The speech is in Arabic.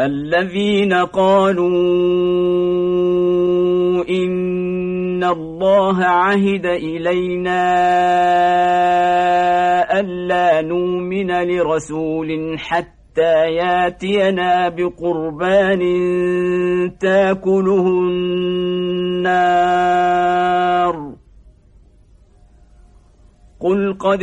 الذين قالوا إن الله عهد إلينا ألا نؤمن لرسول حتى ياتينا بقربان تاكله النار. قل قد